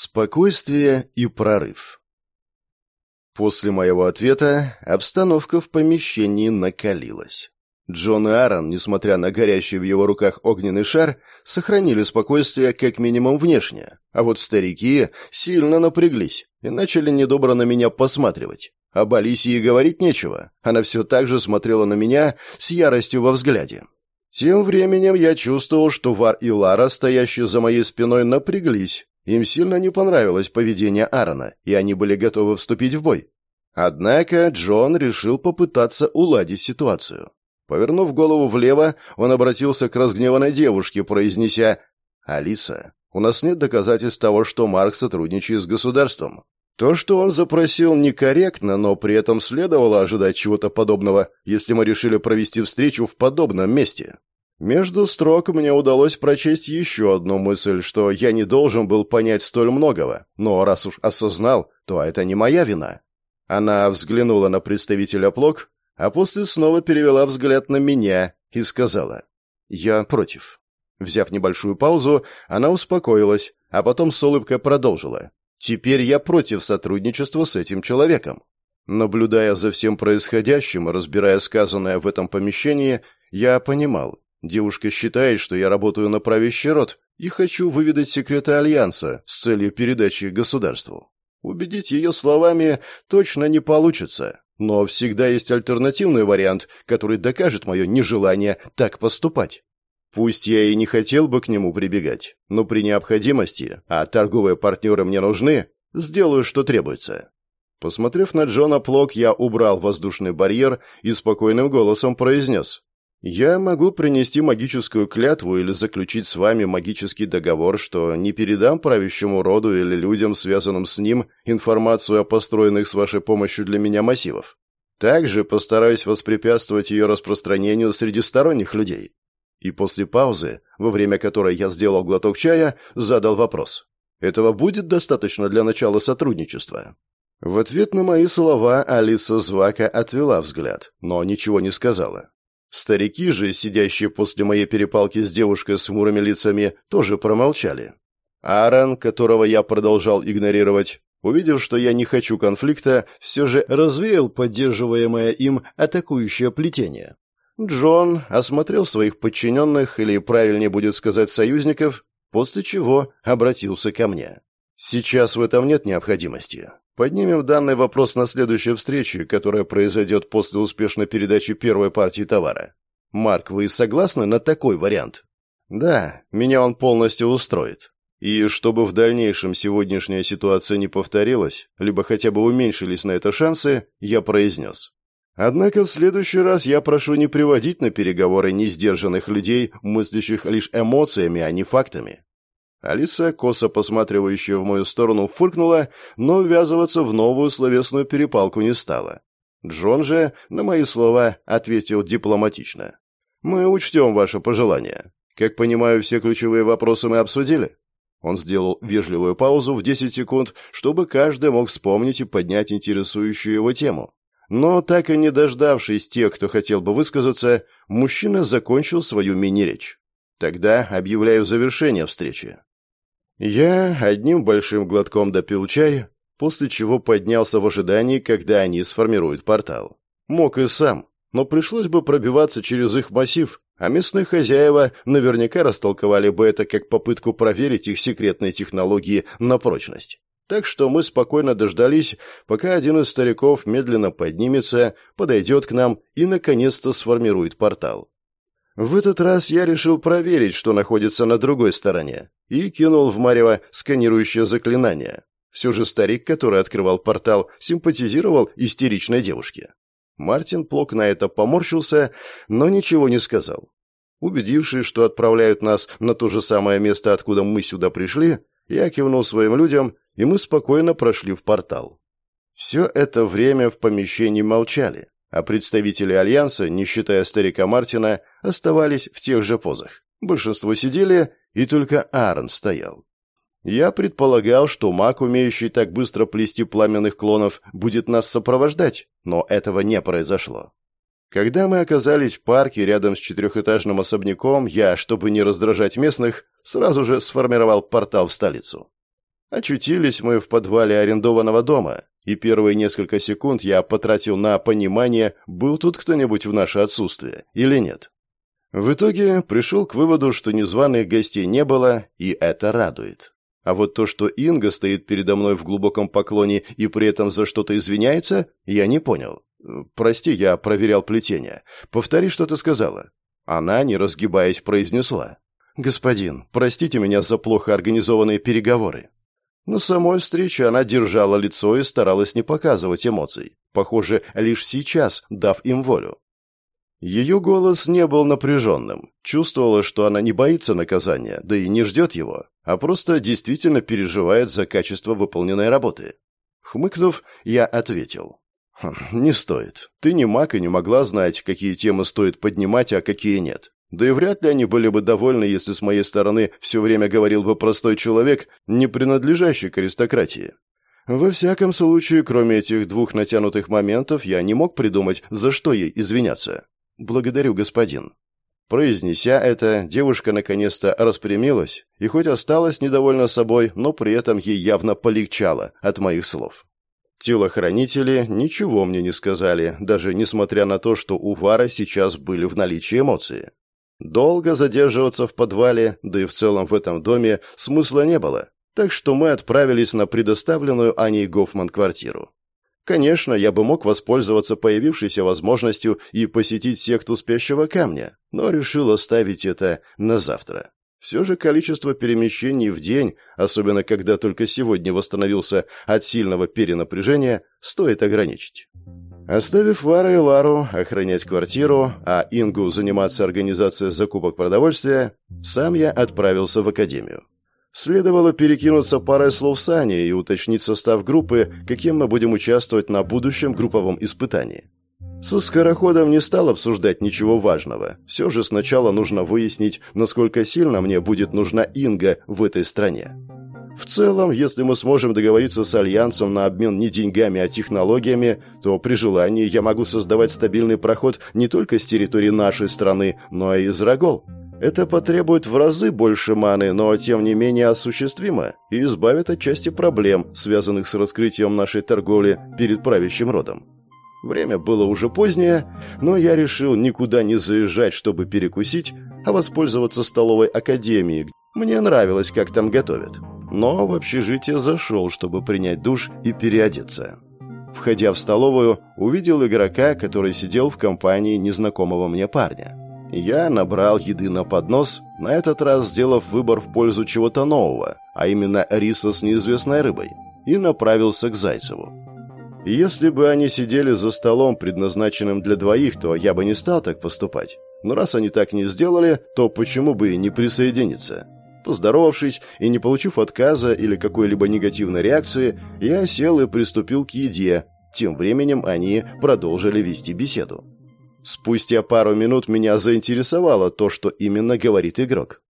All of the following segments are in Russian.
Спокойствие и прорыв. После моего ответа обстановка в помещении накалилась. Джон и Аарон, несмотря на горящий в его руках огненный шар, сохранили спокойствие как минимум внешне, а вот старики сильно напряглись и начали недобро на меня посматривать. Об Алисии говорить нечего, она все так же смотрела на меня с яростью во взгляде. Тем временем я чувствовал, что Вар и Лара, стоящие за моей спиной, напряглись им сильно не понравилось поведение Аарона, и они были готовы вступить в бой. Однако Джон решил попытаться уладить ситуацию. Повернув голову влево, он обратился к разгневанной девушке, произнеся «Алиса, у нас нет доказательств того, что Марк сотрудничает с государством. То, что он запросил, некорректно, но при этом следовало ожидать чего-то подобного, если мы решили провести встречу в подобном месте. Между строк мне удалось прочесть еще одну мысль, что я не должен был понять столь многого, но раз уж осознал, то это не моя вина. Она взглянула на представителя Плок, а после снова перевела взгляд на меня и сказала «Я против». Взяв небольшую паузу, она успокоилась, а потом с улыбкой продолжила «Теперь я против сотрудничества с этим человеком». Наблюдая за всем происходящим и разбирая сказанное в этом помещении, я понимал, Девушка считает, что я работаю на правящий род и хочу выведать секреты Альянса с целью передачи государству. Убедить ее словами точно не получится, но всегда есть альтернативный вариант, который докажет мое нежелание так поступать. Пусть я и не хотел бы к нему прибегать, но при необходимости, а торговые партнеры мне нужны, сделаю, что требуется. Посмотрев на Джона Плок, я убрал воздушный барьер и спокойным голосом произнес. Я могу принести магическую клятву или заключить с вами магический договор, что не передам правящему роду или людям, связанным с ним, информацию о построенных с вашей помощью для меня массивов. Также постараюсь воспрепятствовать ее распространению среди сторонних людей. И после паузы, во время которой я сделал глоток чая, задал вопрос. Этого будет достаточно для начала сотрудничества? В ответ на мои слова Алиса Звака отвела взгляд, но ничего не сказала. Старики же, сидящие после моей перепалки с девушкой с хмурыми лицами, тоже промолчали. Аарон, которого я продолжал игнорировать, увидев, что я не хочу конфликта, все же развеял поддерживаемое им атакующее плетение. Джон осмотрел своих подчиненных, или правильнее будет сказать союзников, после чего обратился ко мне. «Сейчас в этом нет необходимости. Поднимем данный вопрос на следующей встрече, которая произойдет после успешной передачи первой партии товара. Марк, вы согласны на такой вариант? Да, меня он полностью устроит. И чтобы в дальнейшем сегодняшняя ситуация не повторилась, либо хотя бы уменьшились на это шансы, я произнес. Однако в следующий раз я прошу не приводить на переговоры несдержанных людей, мыслящих лишь эмоциями, а не фактами. Алиса, косо посматривающая в мою сторону, фыркнула, но ввязываться в новую словесную перепалку не стала. Джон же, на мои слова, ответил дипломатично. «Мы учтем ваше пожелание. Как понимаю, все ключевые вопросы мы обсудили?» Он сделал вежливую паузу в 10 секунд, чтобы каждый мог вспомнить и поднять интересующую его тему. Но так и не дождавшись тех, кто хотел бы высказаться, мужчина закончил свою мини-речь. Тогда объявляю завершение встречи. Я одним большим глотком допил чай, после чего поднялся в ожидании, когда они сформируют портал. Мог и сам, но пришлось бы пробиваться через их массив, а местные хозяева наверняка растолковали бы это как попытку проверить их секретные технологии на прочность. Так что мы спокойно дождались, пока один из стариков медленно поднимется, подойдет к нам и наконец-то сформирует портал. В этот раз я решил проверить, что находится на другой стороне, и кинул в Марева сканирующее заклинание. Все же старик, который открывал портал, симпатизировал истеричной девушке. Мартин Плок на это поморщился, но ничего не сказал. Убедившись, что отправляют нас на то же самое место, откуда мы сюда пришли, я кивнул своим людям, и мы спокойно прошли в портал. Все это время в помещении молчали а представители Альянса, не считая старика Мартина, оставались в тех же позах. Большинство сидели, и только Аарон стоял. Я предполагал, что маг, умеющий так быстро плести пламенных клонов, будет нас сопровождать, но этого не произошло. Когда мы оказались в парке рядом с четырехэтажным особняком, я, чтобы не раздражать местных, сразу же сформировал портал в столицу. Очутились мы в подвале арендованного дома, и первые несколько секунд я потратил на понимание, был тут кто-нибудь в наше отсутствие или нет. В итоге пришел к выводу, что незваных гостей не было, и это радует. А вот то, что Инга стоит передо мной в глубоком поклоне и при этом за что-то извиняется, я не понял. «Прости, я проверял плетение. Повтори, что ты сказала». Она, не разгибаясь, произнесла. «Господин, простите меня за плохо организованные переговоры». На самой встрече она держала лицо и старалась не показывать эмоций. Похоже, лишь сейчас, дав им волю. Ее голос не был напряженным. Чувствовала, что она не боится наказания, да и не ждет его, а просто действительно переживает за качество выполненной работы. Хмыкнув, я ответил. «Хм, «Не стоит. Ты не маг и не могла знать, какие темы стоит поднимать, а какие нет. Да и вряд ли они были бы довольны, если с моей стороны все время говорил бы простой человек, не принадлежащий к аристократии. Во всяком случае, кроме этих двух натянутых моментов, я не мог придумать, за что ей извиняться. «Благодарю, господин». Произнеся это, девушка наконец-то распрямилась и хоть осталась недовольна собой, но при этом ей явно полегчало от моих слов. Телохранители ничего мне не сказали, даже несмотря на то, что у Вара сейчас были в наличии эмоции. Долго задерживаться в подвале, да и в целом в этом доме, смысла не было, так что мы отправились на предоставленную Аней Гофман квартиру. Конечно, я бы мог воспользоваться появившейся возможностью и посетить секту спящего камня, но решил оставить это на завтра. Все же количество перемещений в день, особенно когда только сегодня восстановился от сильного перенапряжения, стоит ограничить. Оставив Вара и Лару охранять квартиру, а Ингу заниматься организацией закупок продовольствия, сам я отправился в академию. Следовало перекинуться парой слов с Аней и уточнить состав группы, каким мы будем участвовать на будущем групповом испытании. Со скороходом не стал обсуждать ничего важного. Все же сначала нужно выяснить, насколько сильно мне будет нужна Инга в этой стране. В целом, если мы сможем договориться с Альянсом на обмен не деньгами, а технологиями, то при желании я могу создавать стабильный проход не только с территории нашей страны, но и из Рогол. Это потребует в разы больше маны, но тем не менее осуществимо и избавит от части проблем, связанных с раскрытием нашей торговли перед правящим родом. Время было уже позднее, но я решил никуда не заезжать, чтобы перекусить, а воспользоваться столовой академией. Мне нравилось, как там готовят но в общежитие зашел, чтобы принять душ и переодеться. Входя в столовую, увидел игрока, который сидел в компании незнакомого мне парня. Я набрал еды на поднос, на этот раз сделав выбор в пользу чего-то нового, а именно риса с неизвестной рыбой, и направился к Зайцеву. Если бы они сидели за столом, предназначенным для двоих, то я бы не стал так поступать. Но раз они так не сделали, то почему бы и не присоединиться? Поздоровавшись и не получив отказа или какой-либо негативной реакции, я сел и приступил к еде. Тем временем они продолжили вести беседу. Спустя пару минут меня заинтересовало то, что именно говорит игрок.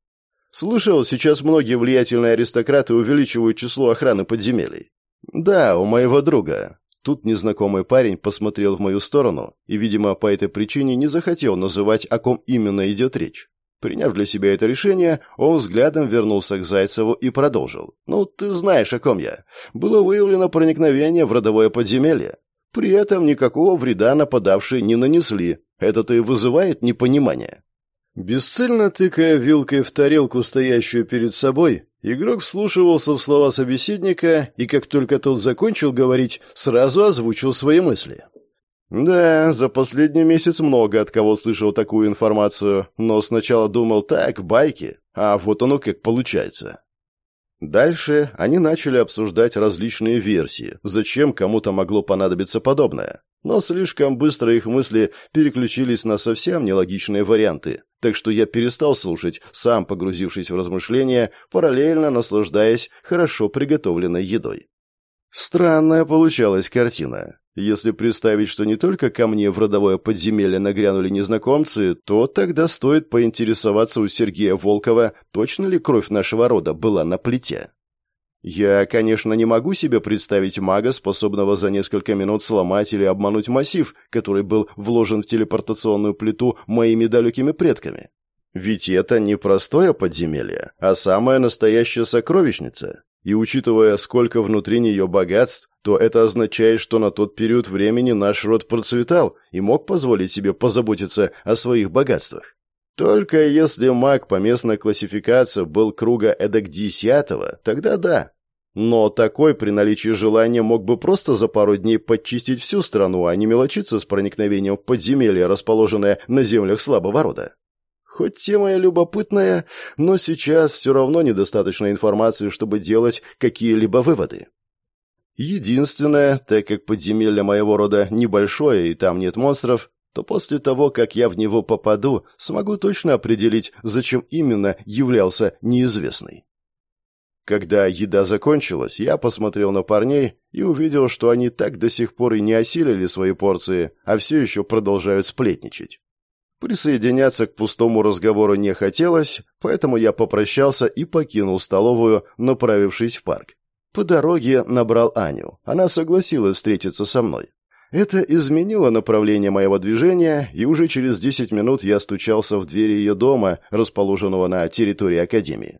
Слышал, сейчас многие влиятельные аристократы увеличивают число охраны подземелий. Да, у моего друга. Тут незнакомый парень посмотрел в мою сторону и, видимо, по этой причине не захотел называть, о ком именно идет речь. Приняв для себя это решение, он взглядом вернулся к Зайцеву и продолжил. «Ну, ты знаешь, о ком я. Было выявлено проникновение в родовое подземелье. При этом никакого вреда нападавшие не нанесли. Это-то и вызывает непонимание». Бесцельно тыкая вилкой в тарелку, стоящую перед собой, игрок вслушивался в слова собеседника и, как только тот закончил говорить, сразу озвучил свои мысли. Да, за последний месяц много от кого слышал такую информацию, но сначала думал так, байки, а вот оно как получается. Дальше они начали обсуждать различные версии, зачем кому-то могло понадобиться подобное. Но слишком быстро их мысли переключились на совсем нелогичные варианты, так что я перестал слушать, сам погрузившись в размышления, параллельно наслаждаясь хорошо приготовленной едой. Странная получалась картина. Если представить, что не только ко мне в родовое подземелье нагрянули незнакомцы, то тогда стоит поинтересоваться у Сергея Волкова, точно ли кровь нашего рода была на плите. Я, конечно, не могу себе представить мага, способного за несколько минут сломать или обмануть массив, который был вложен в телепортационную плиту моими далекими предками. Ведь это не простое подземелье, а самая настоящая сокровищница. И учитывая, сколько внутри нее богатств, то это означает, что на тот период времени наш род процветал и мог позволить себе позаботиться о своих богатствах. Только если маг по местной классификации был круга эдак десятого, тогда да. Но такой при наличии желания мог бы просто за пару дней подчистить всю страну, а не мелочиться с проникновением в подземелье, расположенное на землях слабого рода. Хоть тема и любопытная, но сейчас все равно недостаточно информации, чтобы делать какие-либо выводы. Единственное, так как подземелье моего рода небольшое и там нет монстров, то после того, как я в него попаду, смогу точно определить, зачем именно являлся неизвестный. Когда еда закончилась, я посмотрел на парней и увидел, что они так до сих пор и не осилили свои порции, а все еще продолжают сплетничать. Присоединяться к пустому разговору не хотелось, поэтому я попрощался и покинул столовую, направившись в парк. По дороге набрал Аню. Она согласилась встретиться со мной. Это изменило направление моего движения, и уже через 10 минут я стучался в двери ее дома, расположенного на территории Академии.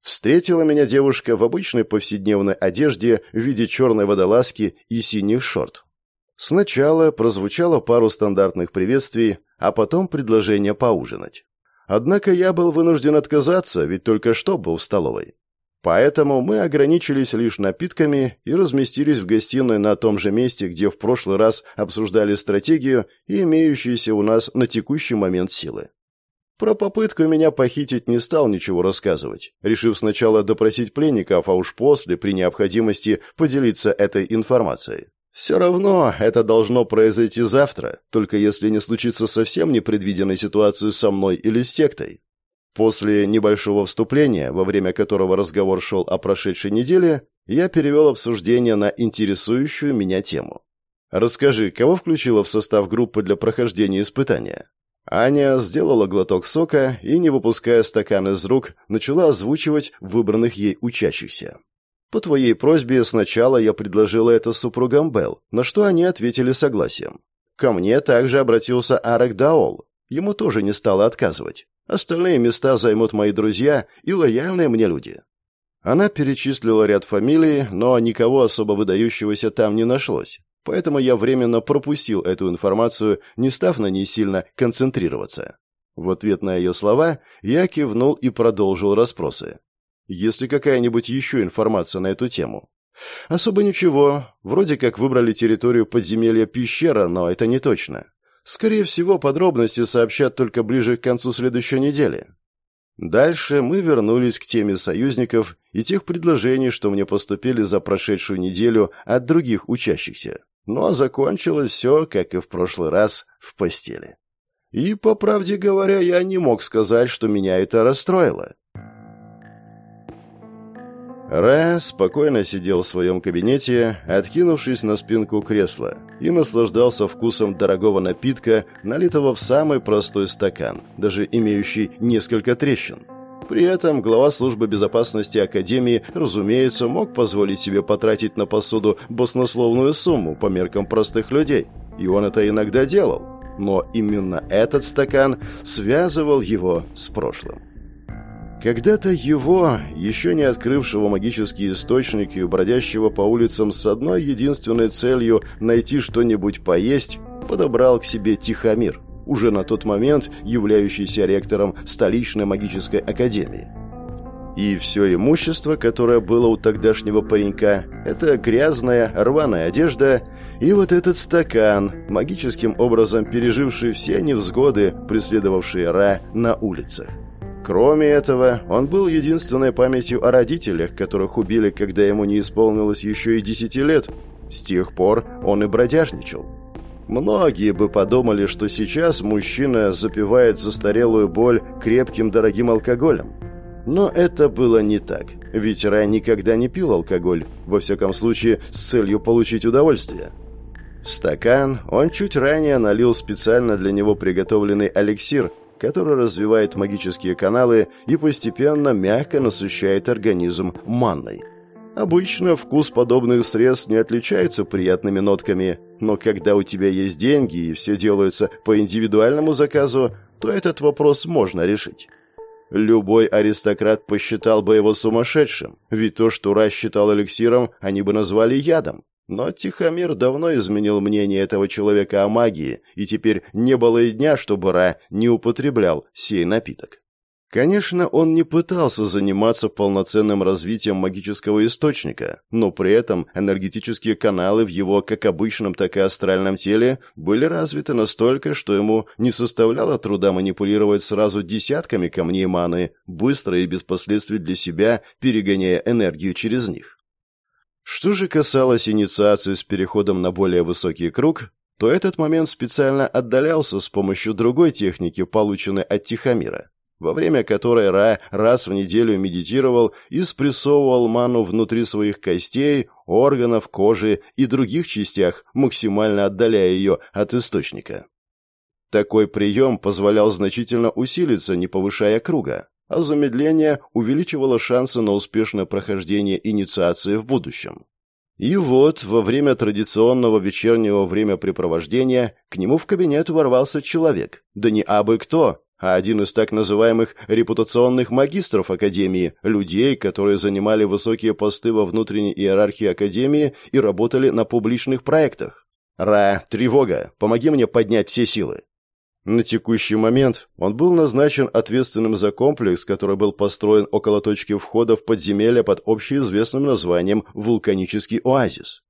Встретила меня девушка в обычной повседневной одежде в виде черной водолазки и синих шорт. Сначала прозвучало пару стандартных приветствий, а потом предложение поужинать. Однако я был вынужден отказаться, ведь только что был в столовой. Поэтому мы ограничились лишь напитками и разместились в гостиной на том же месте, где в прошлый раз обсуждали стратегию и имеющиеся у нас на текущий момент силы. Про попытку меня похитить не стал ничего рассказывать, решив сначала допросить пленников, а уж после, при необходимости, поделиться этой информацией. Все равно это должно произойти завтра, только если не случится совсем непредвиденной ситуации со мной или с сектой. После небольшого вступления, во время которого разговор шел о прошедшей неделе, я перевел обсуждение на интересующую меня тему. «Расскажи, кого включила в состав группы для прохождения испытания?» Аня сделала глоток сока и, не выпуская стакан из рук, начала озвучивать выбранных ей учащихся. По твоей просьбе сначала я предложила это супругам Белл, на что они ответили согласием. Ко мне также обратился Арек Даол. Ему тоже не стало отказывать. Остальные места займут мои друзья и лояльные мне люди. Она перечислила ряд фамилий, но никого особо выдающегося там не нашлось. Поэтому я временно пропустил эту информацию, не став на ней сильно концентрироваться. В ответ на ее слова я кивнул и продолжил расспросы. Есть ли какая-нибудь еще информация на эту тему? Особо ничего. Вроде как выбрали территорию подземелья пещера, но это не точно. Скорее всего, подробности сообщат только ближе к концу следующей недели. Дальше мы вернулись к теме союзников и тех предложений, что мне поступили за прошедшую неделю от других учащихся. Но закончилось все, как и в прошлый раз, в постели. И, по правде говоря, я не мог сказать, что меня это расстроило. Ра спокойно сидел в своем кабинете, откинувшись на спинку кресла, и наслаждался вкусом дорогого напитка, налитого в самый простой стакан, даже имеющий несколько трещин. При этом глава службы безопасности Академии, разумеется, мог позволить себе потратить на посуду баснословную сумму по меркам простых людей, и он это иногда делал. Но именно этот стакан связывал его с прошлым. Когда-то его, еще не открывшего магические источники, бродящего по улицам с одной единственной целью найти что-нибудь поесть, подобрал к себе Тихомир, уже на тот момент являющийся ректором столичной магической академии. И все имущество, которое было у тогдашнего паренька, это грязная, рваная одежда и вот этот стакан, магическим образом переживший все невзгоды, преследовавшие Ра на улицах. Кроме этого, он был единственной памятью о родителях, которых убили, когда ему не исполнилось еще и десяти лет. С тех пор он и бродяжничал. Многие бы подумали, что сейчас мужчина запивает застарелую боль крепким дорогим алкоголем. Но это было не так, ведь Рай никогда не пил алкоголь, во всяком случае с целью получить удовольствие. В стакан он чуть ранее налил специально для него приготовленный эликсир, который развивает магические каналы и постепенно мягко насыщает организм манной. Обычно вкус подобных средств не отличается приятными нотками, но когда у тебя есть деньги и все делается по индивидуальному заказу, то этот вопрос можно решить. Любой аристократ посчитал бы его сумасшедшим, ведь то, что Ра считал эликсиром, они бы назвали ядом. Но Тихомир давно изменил мнение этого человека о магии, и теперь не было и дня, чтобы Ра не употреблял сей напиток. Конечно, он не пытался заниматься полноценным развитием магического источника, но при этом энергетические каналы в его как обычном, так и астральном теле были развиты настолько, что ему не составляло труда манипулировать сразу десятками камней маны, быстро и без последствий для себя, перегоняя энергию через них. Что же касалось инициации с переходом на более высокий круг, то этот момент специально отдалялся с помощью другой техники, полученной от Тихомира во время которой Ра раз в неделю медитировал и спрессовывал ману внутри своих костей, органов, кожи и других частях, максимально отдаляя ее от источника. Такой прием позволял значительно усилиться, не повышая круга, а замедление увеличивало шансы на успешное прохождение инициации в будущем. И вот, во время традиционного вечернего времяпрепровождения к нему в кабинет ворвался человек, да не абы кто, а один из так называемых репутационных магистров Академии, людей, которые занимали высокие посты во внутренней иерархии Академии и работали на публичных проектах. «Ра, тревога! Помоги мне поднять все силы!» На текущий момент он был назначен ответственным за комплекс, который был построен около точки входа в подземелье под общеизвестным названием «Вулканический оазис».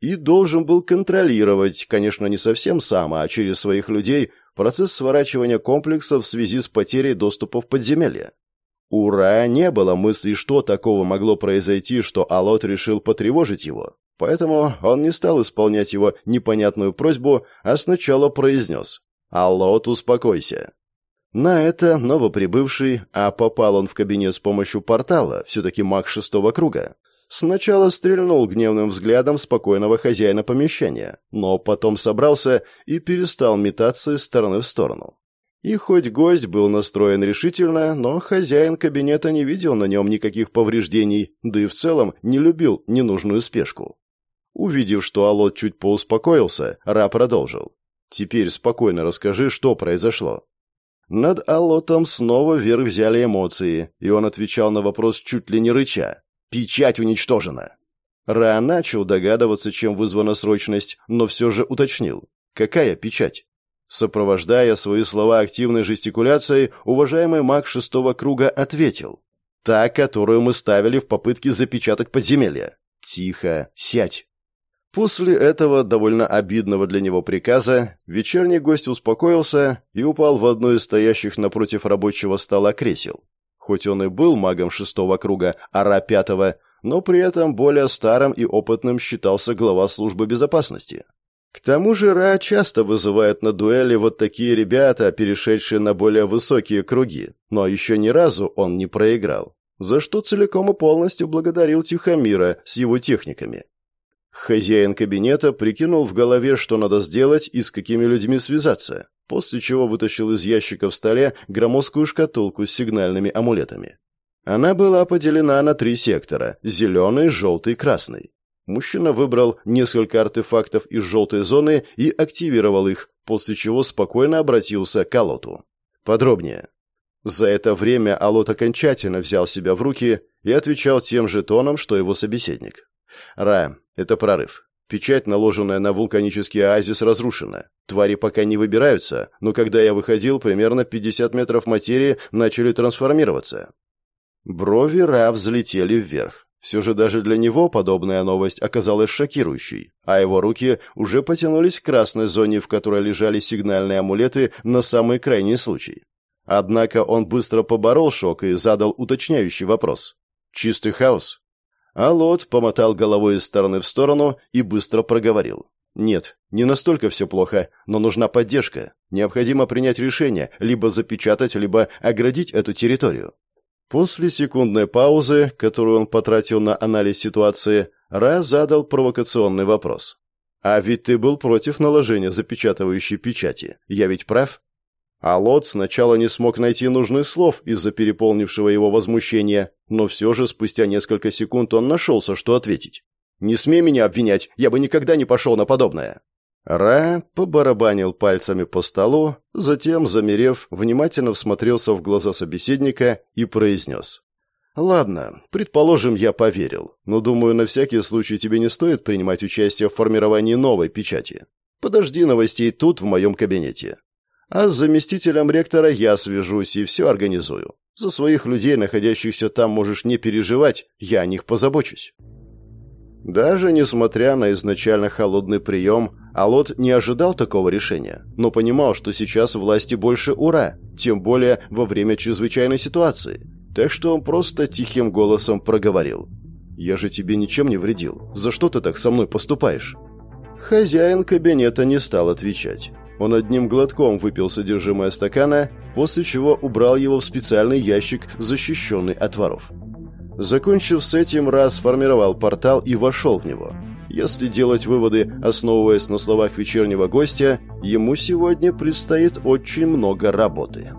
И должен был контролировать, конечно, не совсем сам, а через своих людей, процесс сворачивания комплекса в связи с потерей доступа в подземелье. У Ра не было мысли, что такого могло произойти, что Алот решил потревожить его. Поэтому он не стал исполнять его непонятную просьбу, а сначала произнес «Алот, успокойся». На это новоприбывший, а попал он в кабинет с помощью портала, все-таки маг шестого круга, Сначала стрельнул гневным взглядом спокойного хозяина помещения, но потом собрался и перестал метаться из стороны в сторону. И хоть гость был настроен решительно, но хозяин кабинета не видел на нем никаких повреждений, да и в целом не любил ненужную спешку. Увидев, что Алот чуть поуспокоился, Ра продолжил. «Теперь спокойно расскажи, что произошло». Над Алотом снова вверх взяли эмоции, и он отвечал на вопрос чуть ли не рыча. Печать уничтожена. Ра начал догадываться, чем вызвана срочность, но все же уточнил. Какая печать? Сопровождая свои слова активной жестикуляцией, уважаемый маг шестого круга ответил. «Та, которую мы ставили в попытке запечатать подземелье. Тихо, сядь». После этого довольно обидного для него приказа вечерний гость успокоился и упал в одно из стоящих напротив рабочего стола кресел. Хоть он и был магом шестого круга, ара пятого, но при этом более старым и опытным считался глава службы безопасности. К тому же Ра часто вызывает на дуэли вот такие ребята, перешедшие на более высокие круги, но еще ни разу он не проиграл, за что целиком и полностью благодарил Тихомира с его техниками. Хозяин кабинета прикинул в голове, что надо сделать и с какими людьми связаться, после чего вытащил из ящика в столе громоздкую шкатулку с сигнальными амулетами. Она была поделена на три сектора – зеленый, желтый, красный. Мужчина выбрал несколько артефактов из желтой зоны и активировал их, после чего спокойно обратился к Алоту. Подробнее. За это время Алот окончательно взял себя в руки и отвечал тем же тоном, что его собеседник. «Ра, это прорыв. Печать, наложенная на вулканический оазис, разрушена. Твари пока не выбираются, но когда я выходил, примерно 50 метров материи начали трансформироваться. Брови Ра взлетели вверх. Все же даже для него подобная новость оказалась шокирующей, а его руки уже потянулись к красной зоне, в которой лежали сигнальные амулеты на самый крайний случай. Однако он быстро поборол шок и задал уточняющий вопрос. «Чистый хаос?» А Лот помотал головой из стороны в сторону и быстро проговорил. «Нет, не настолько все плохо, но нужна поддержка. Необходимо принять решение, либо запечатать, либо оградить эту территорию». После секундной паузы, которую он потратил на анализ ситуации, Ра задал провокационный вопрос. «А ведь ты был против наложения запечатывающей печати. Я ведь прав?» А Лот сначала не смог найти нужных слов из-за переполнившего его возмущения, но все же спустя несколько секунд он нашелся, что ответить. «Не смей меня обвинять, я бы никогда не пошел на подобное». Ра побарабанил пальцами по столу, затем, замерев, внимательно всмотрелся в глаза собеседника и произнес. «Ладно, предположим, я поверил, но, думаю, на всякий случай тебе не стоит принимать участие в формировании новой печати. Подожди новостей тут, в моем кабинете. А с заместителем ректора я свяжусь и все организую. За своих людей, находящихся там, можешь не переживать, я о них позабочусь». Даже несмотря на изначально холодный прием, Алот не ожидал такого решения, но понимал, что сейчас власти больше ура, тем более во время чрезвычайной ситуации. Так что он просто тихим голосом проговорил. «Я же тебе ничем не вредил. За что ты так со мной поступаешь?» Хозяин кабинета не стал отвечать. Он одним глотком выпил содержимое стакана, после чего убрал его в специальный ящик, защищенный от воров. Закончив с этим, раз сформировал портал и вошел в него. Если делать выводы, основываясь на словах вечернего гостя, ему сегодня предстоит очень много работы.